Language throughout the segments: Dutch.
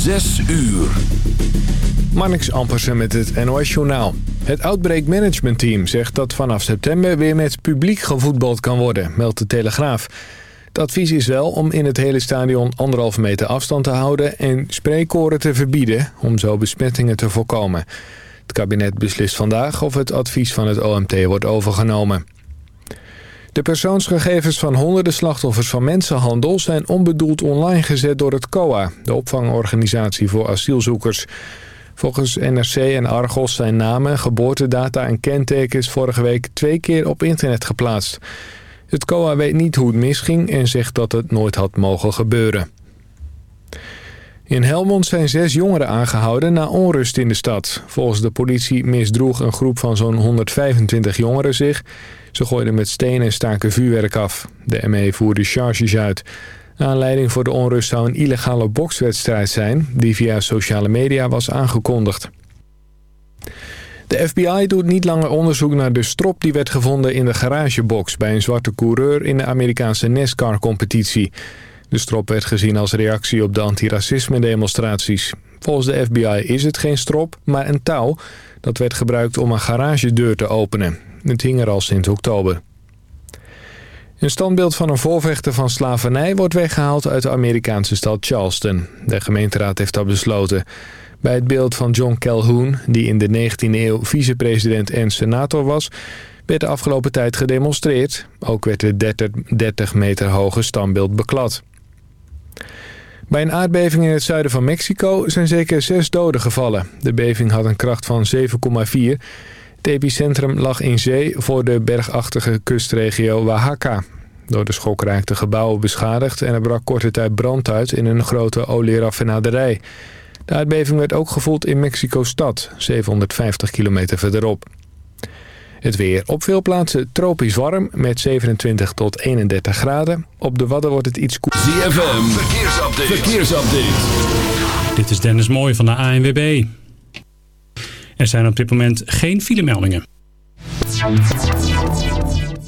Zes uur. Marnix Ampersen met het NOS Journaal. Het Outbreak Management Team zegt dat vanaf september weer met publiek gevoetbald kan worden, meldt de Telegraaf. Het advies is wel om in het hele stadion anderhalve meter afstand te houden en spreekkoren te verbieden om zo besmettingen te voorkomen. Het kabinet beslist vandaag of het advies van het OMT wordt overgenomen. De persoonsgegevens van honderden slachtoffers van mensenhandel... zijn onbedoeld online gezet door het COA, de opvangorganisatie voor asielzoekers. Volgens NRC en Argos zijn namen, geboortedata en kentekens... vorige week twee keer op internet geplaatst. Het COA weet niet hoe het misging en zegt dat het nooit had mogen gebeuren. In Helmond zijn zes jongeren aangehouden na onrust in de stad. Volgens de politie misdroeg een groep van zo'n 125 jongeren zich. Ze gooiden met stenen en staken vuurwerk af. De ME voerde charges uit. Aanleiding voor de onrust zou een illegale bokswedstrijd zijn... die via sociale media was aangekondigd. De FBI doet niet langer onderzoek naar de strop die werd gevonden in de garagebox... bij een zwarte coureur in de Amerikaanse NASCAR-competitie... De strop werd gezien als reactie op de antiracisme-demonstraties. Volgens de FBI is het geen strop, maar een touw. Dat werd gebruikt om een garagedeur te openen. Het hing er al sinds oktober. Een standbeeld van een voorvechter van slavernij wordt weggehaald uit de Amerikaanse stad Charleston. De gemeenteraad heeft dat besloten. Bij het beeld van John Calhoun, die in de 19e eeuw vicepresident en senator was... werd de afgelopen tijd gedemonstreerd. Ook werd het 30 meter hoge standbeeld beklad. Bij een aardbeving in het zuiden van Mexico zijn zeker zes doden gevallen. De beving had een kracht van 7,4. Het epicentrum lag in zee voor de bergachtige kustregio Oaxaca. Door de schok raakten gebouwen beschadigd en er brak korte tijd brand uit in een grote olieraffinaderij. De aardbeving werd ook gevoeld in Mexico-stad, 750 kilometer verderop. Het weer op veel plaatsen tropisch warm met 27 tot 31 graden. Op de Wadden wordt het iets koeler. ZFM, verkeersupdate. verkeersupdate. Dit is Dennis Mooij van de ANWB. Er zijn op dit moment geen filemeldingen.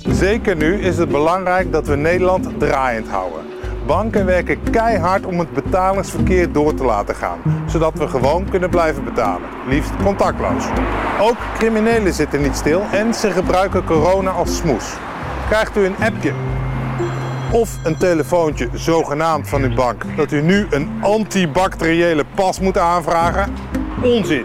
Zeker nu is het belangrijk dat we Nederland draaiend houden. Banken werken keihard om het betalingsverkeer door te laten gaan, zodat we gewoon kunnen blijven betalen, liefst contactloos. Ook criminelen zitten niet stil en ze gebruiken corona als smoes. Krijgt u een appje of een telefoontje zogenaamd van uw bank dat u nu een antibacteriële pas moet aanvragen? Onzin,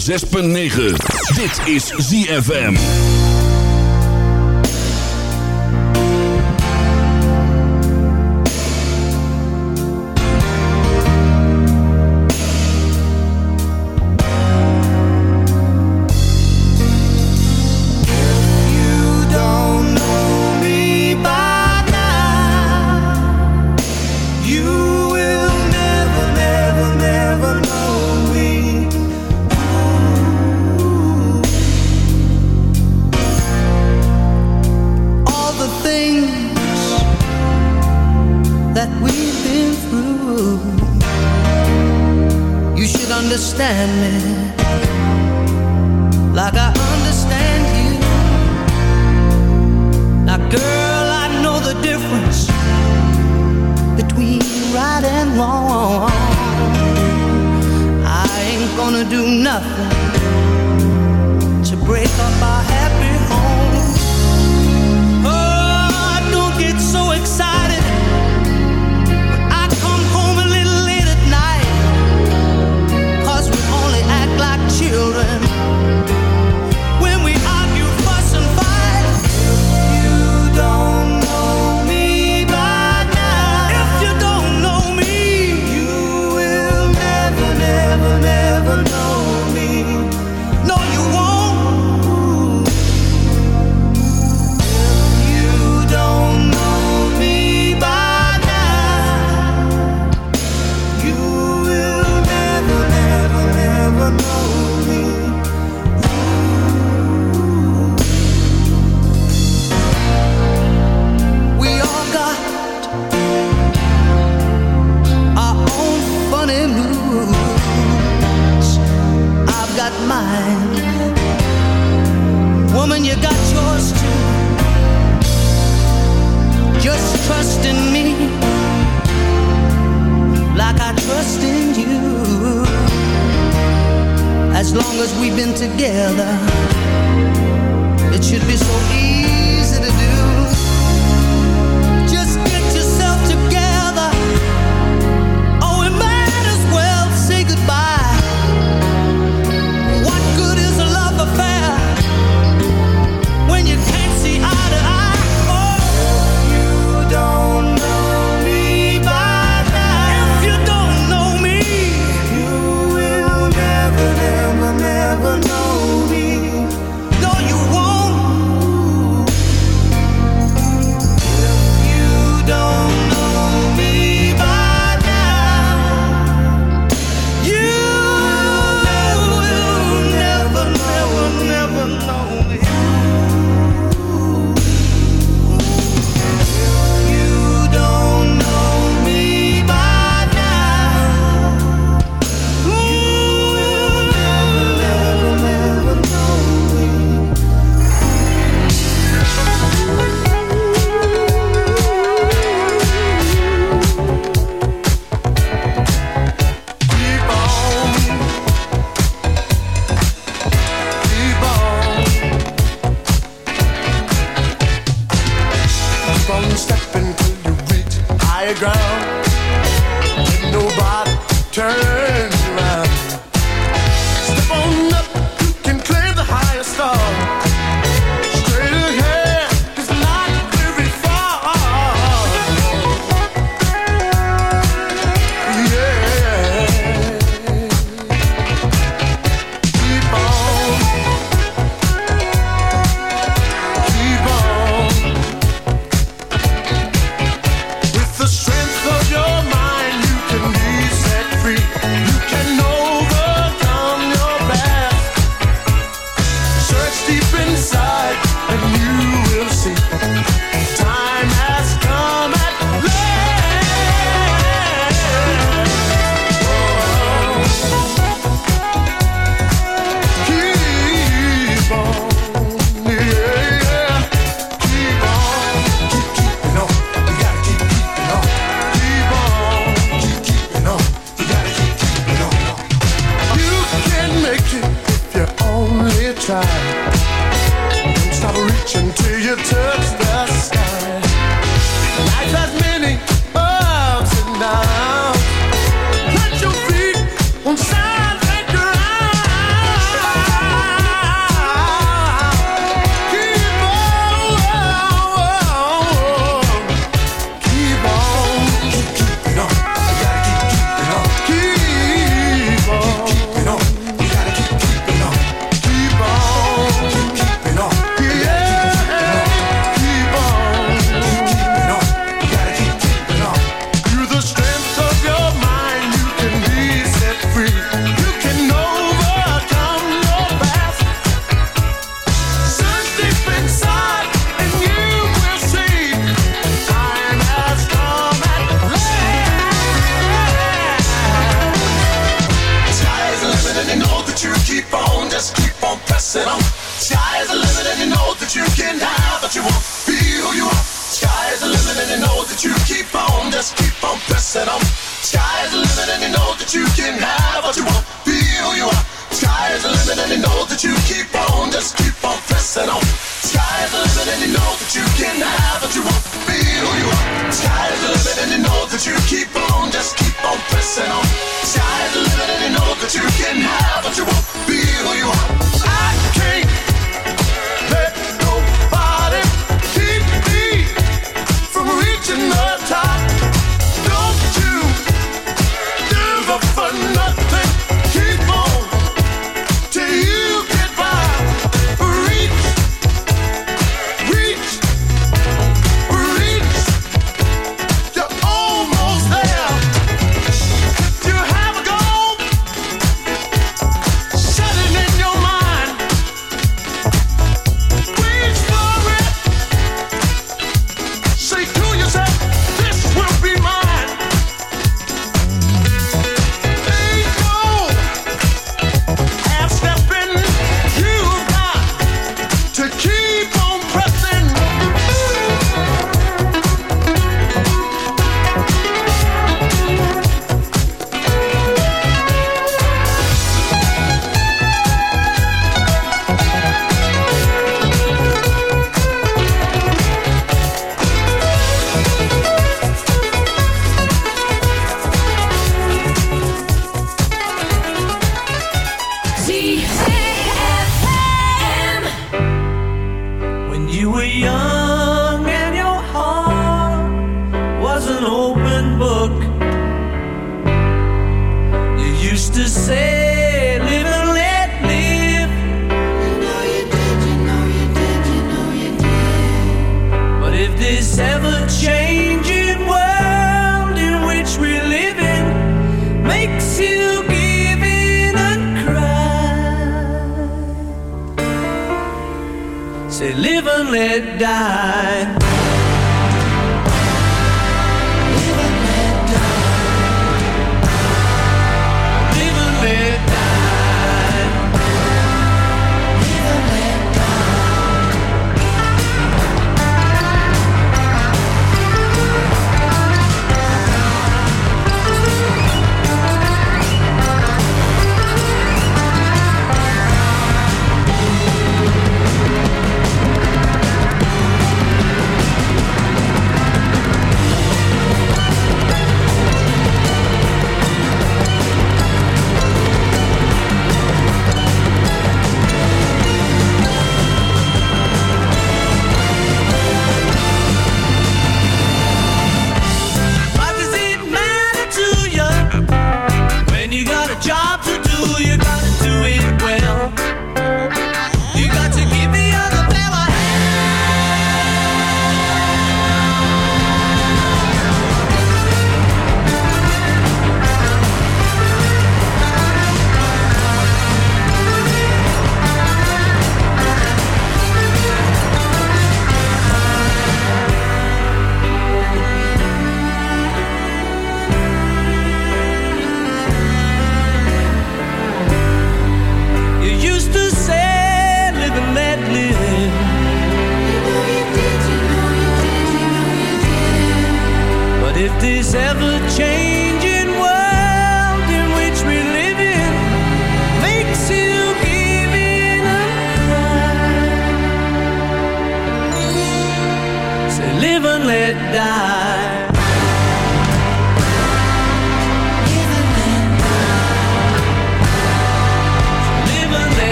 106.9. Dit is ZFM. on stepping till you reach higher ground. Ain't nobody turn.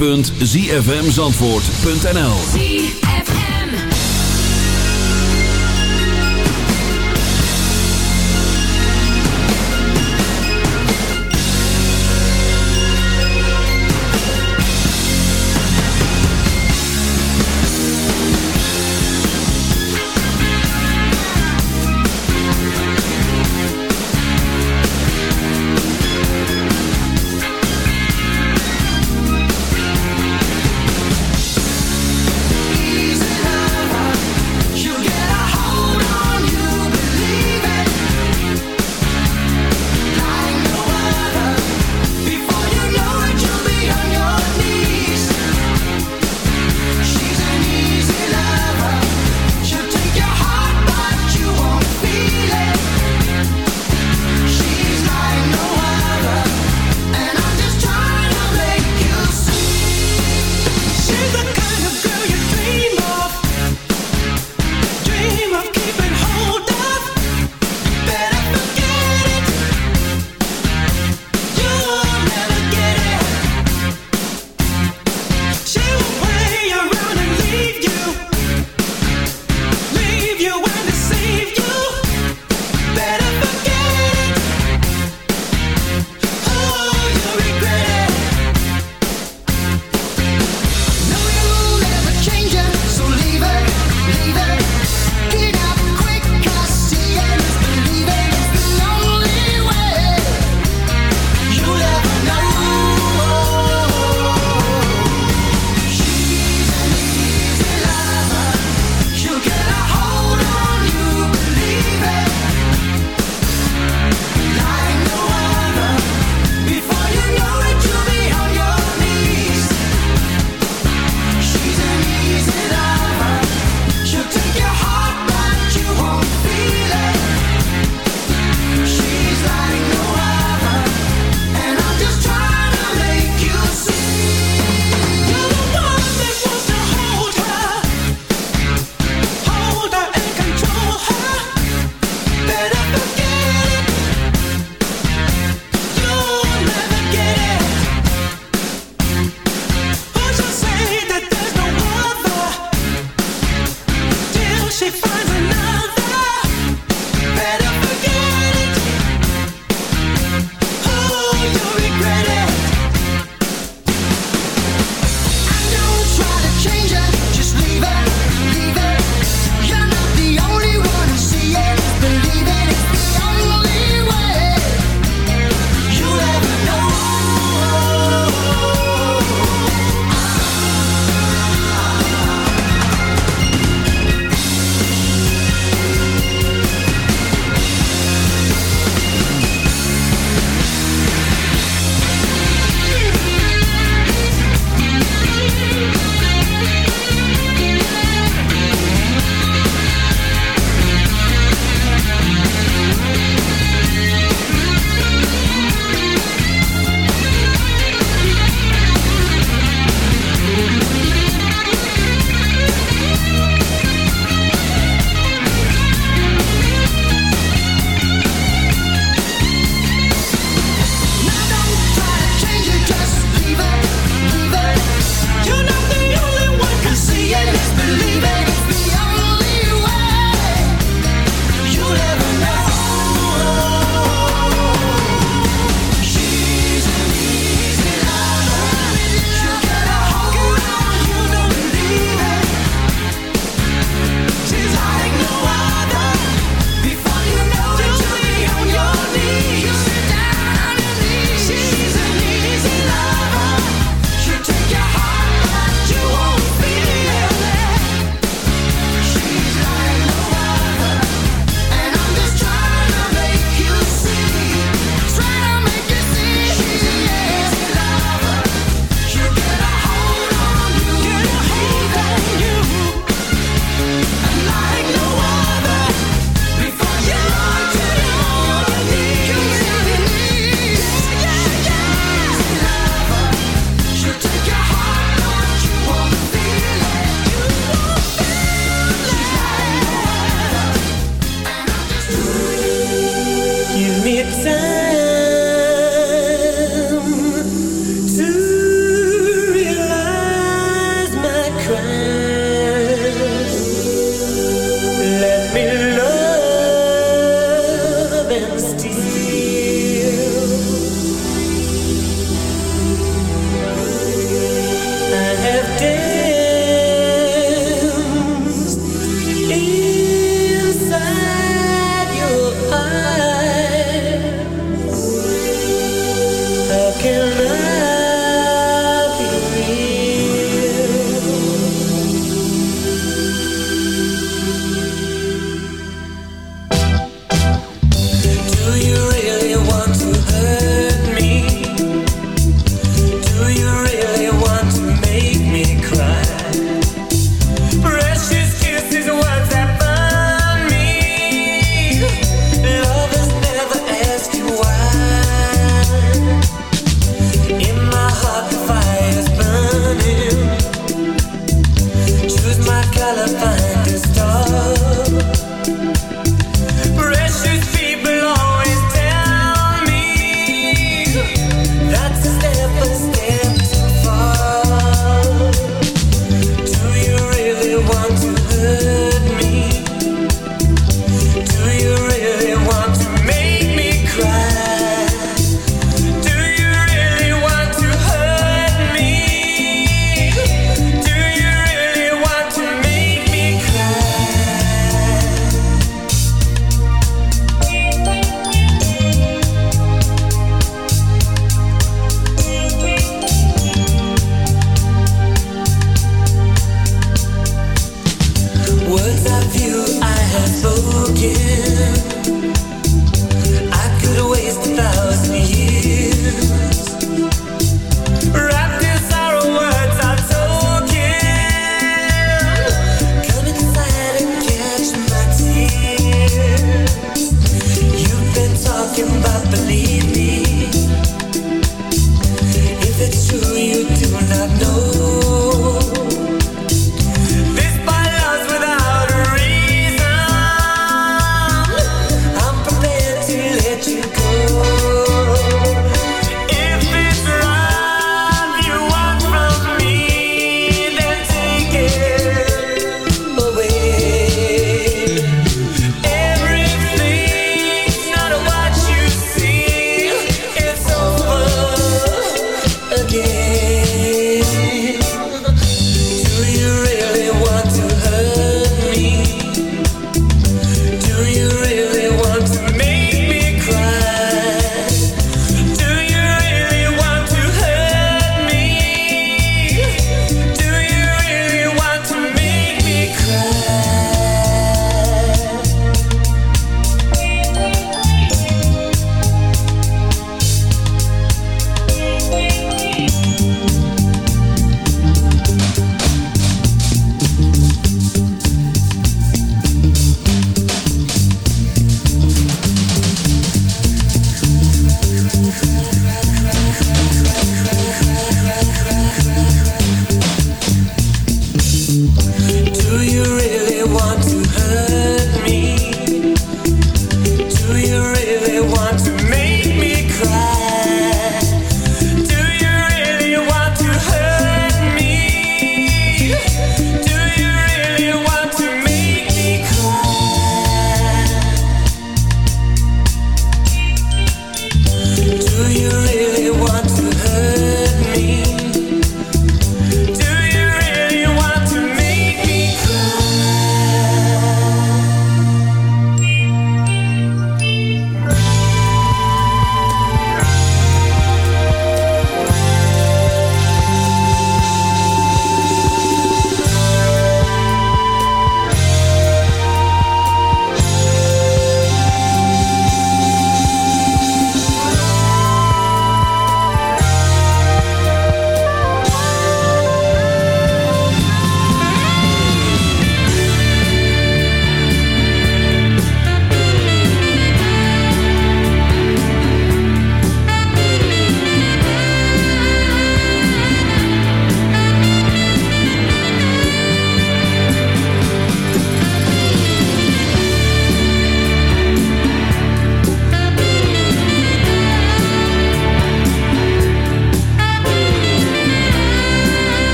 www.zfmzandvoort.nl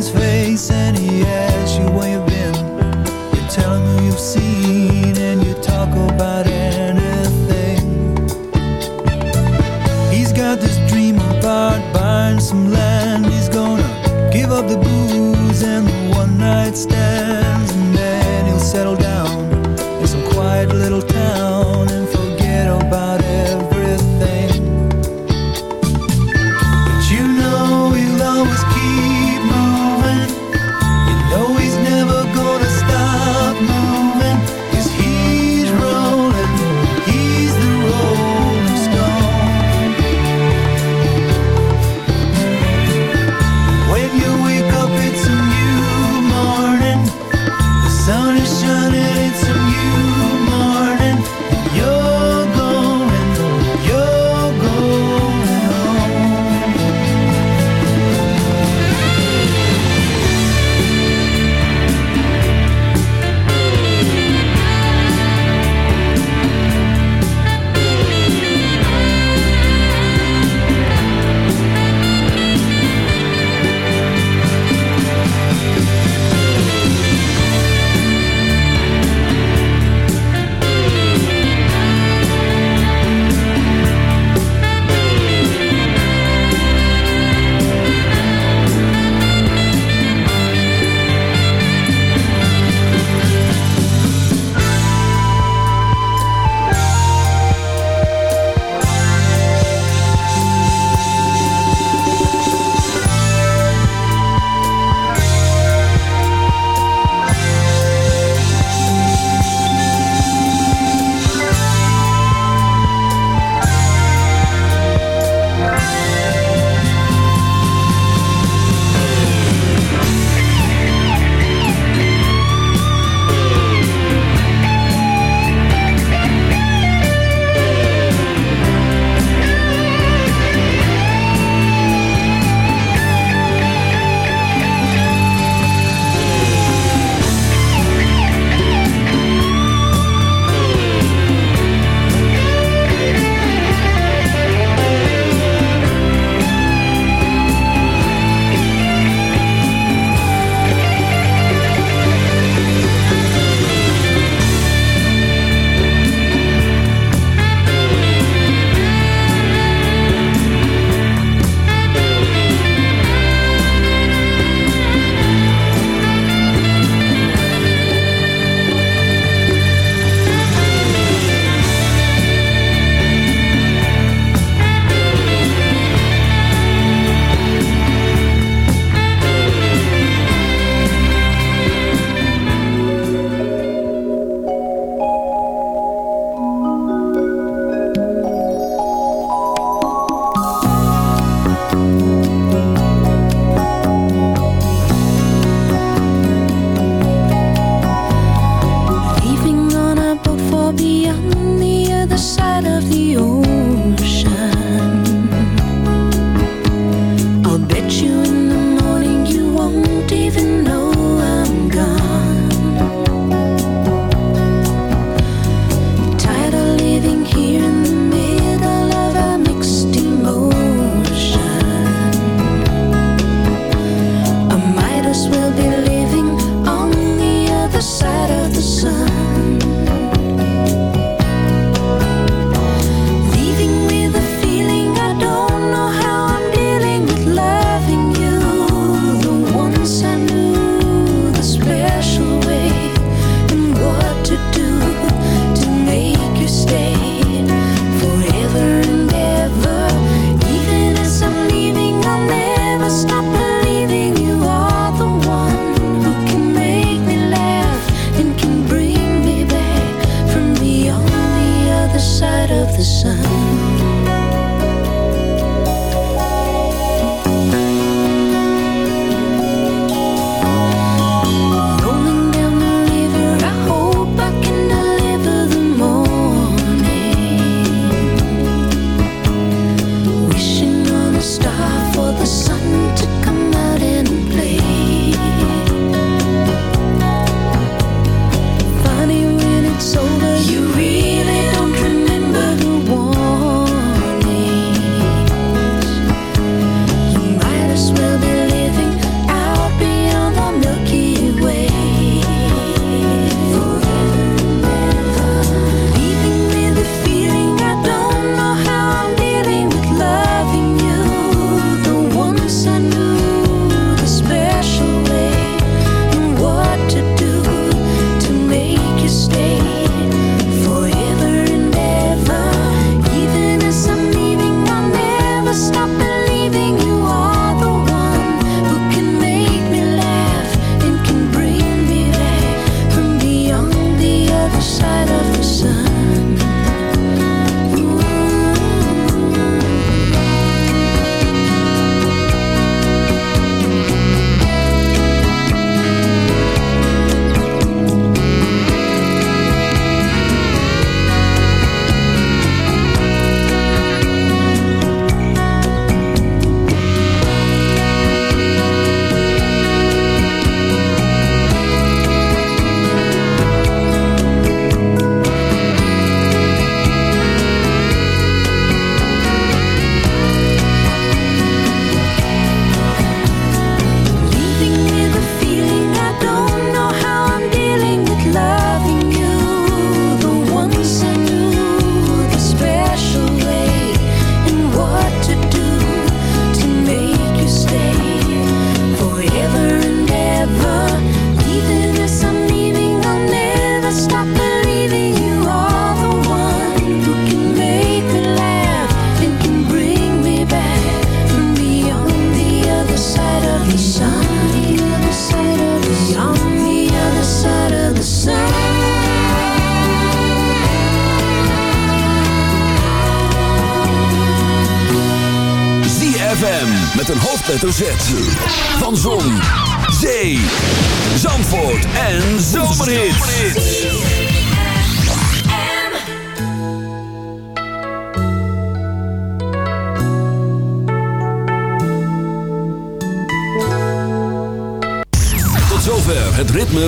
his face and he asks you where you've been. You tell him who you've seen and you talk about anything. He's got this dream about buying some land. He's gonna give up the booze and the one night stand.